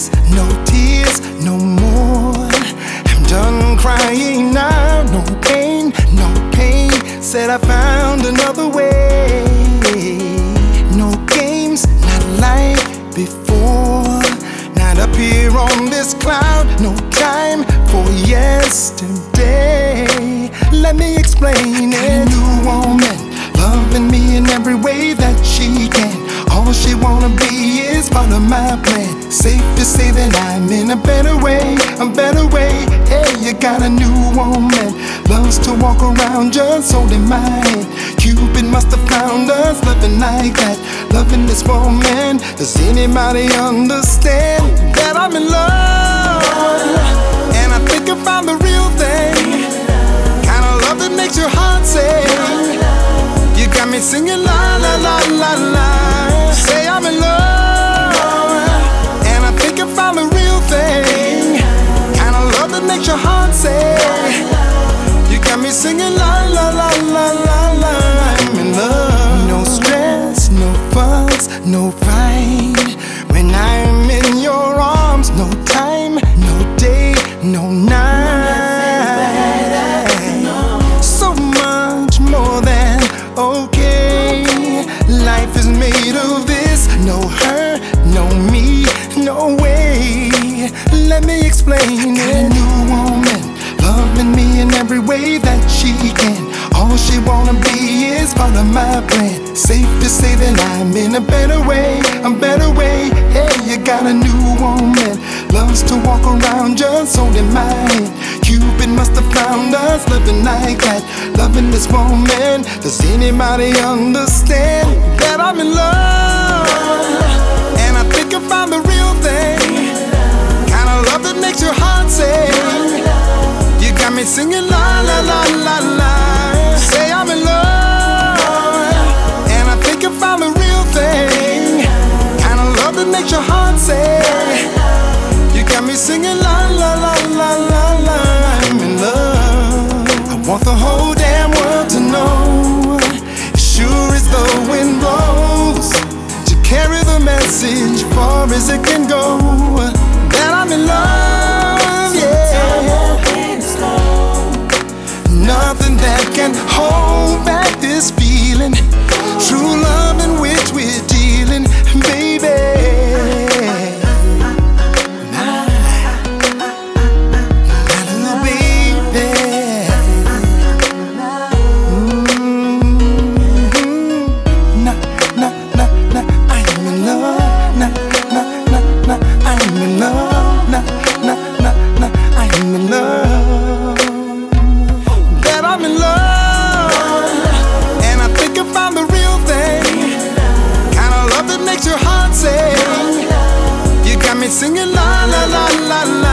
tears, no tears, no more. I'm done crying now, no pain, no pain. Said I found another way. No games, not like before. Not up here on this cloud, no time for yesterday. Let me explain it. A new woman, loving me in every way all she wanna be is part of my plan. Safe to say that I'm in a better way, a better way. Hey, you got a new woman, loves to walk around just holding my hand. Cupid must have found us living like that, loving this woman. Does anybody understand that I'm in love? And I think I found the real thing, kind of love that makes your heart sing. You got me singing la la la. No her, no me, no way. Let me explain it. A New woman, loving me in every way that she can. All she wanna be is part of my plan. Safe to say that I'm in a better way, a better way. Hey, you got a new woman, loves to walk around just holding my hand. Cupid must have found us living like that, loving this woman. Does anybody understand that I'm in love? I found the real thing, kind of love that makes your heart sing. You got me singing la la la la la. Say I'm in love, and I think I found the real thing, kind of love that makes your heart sing. You got me singing la far as it can go. That I'm in love, yeah. Nothing that can hold back this singing la la la la la.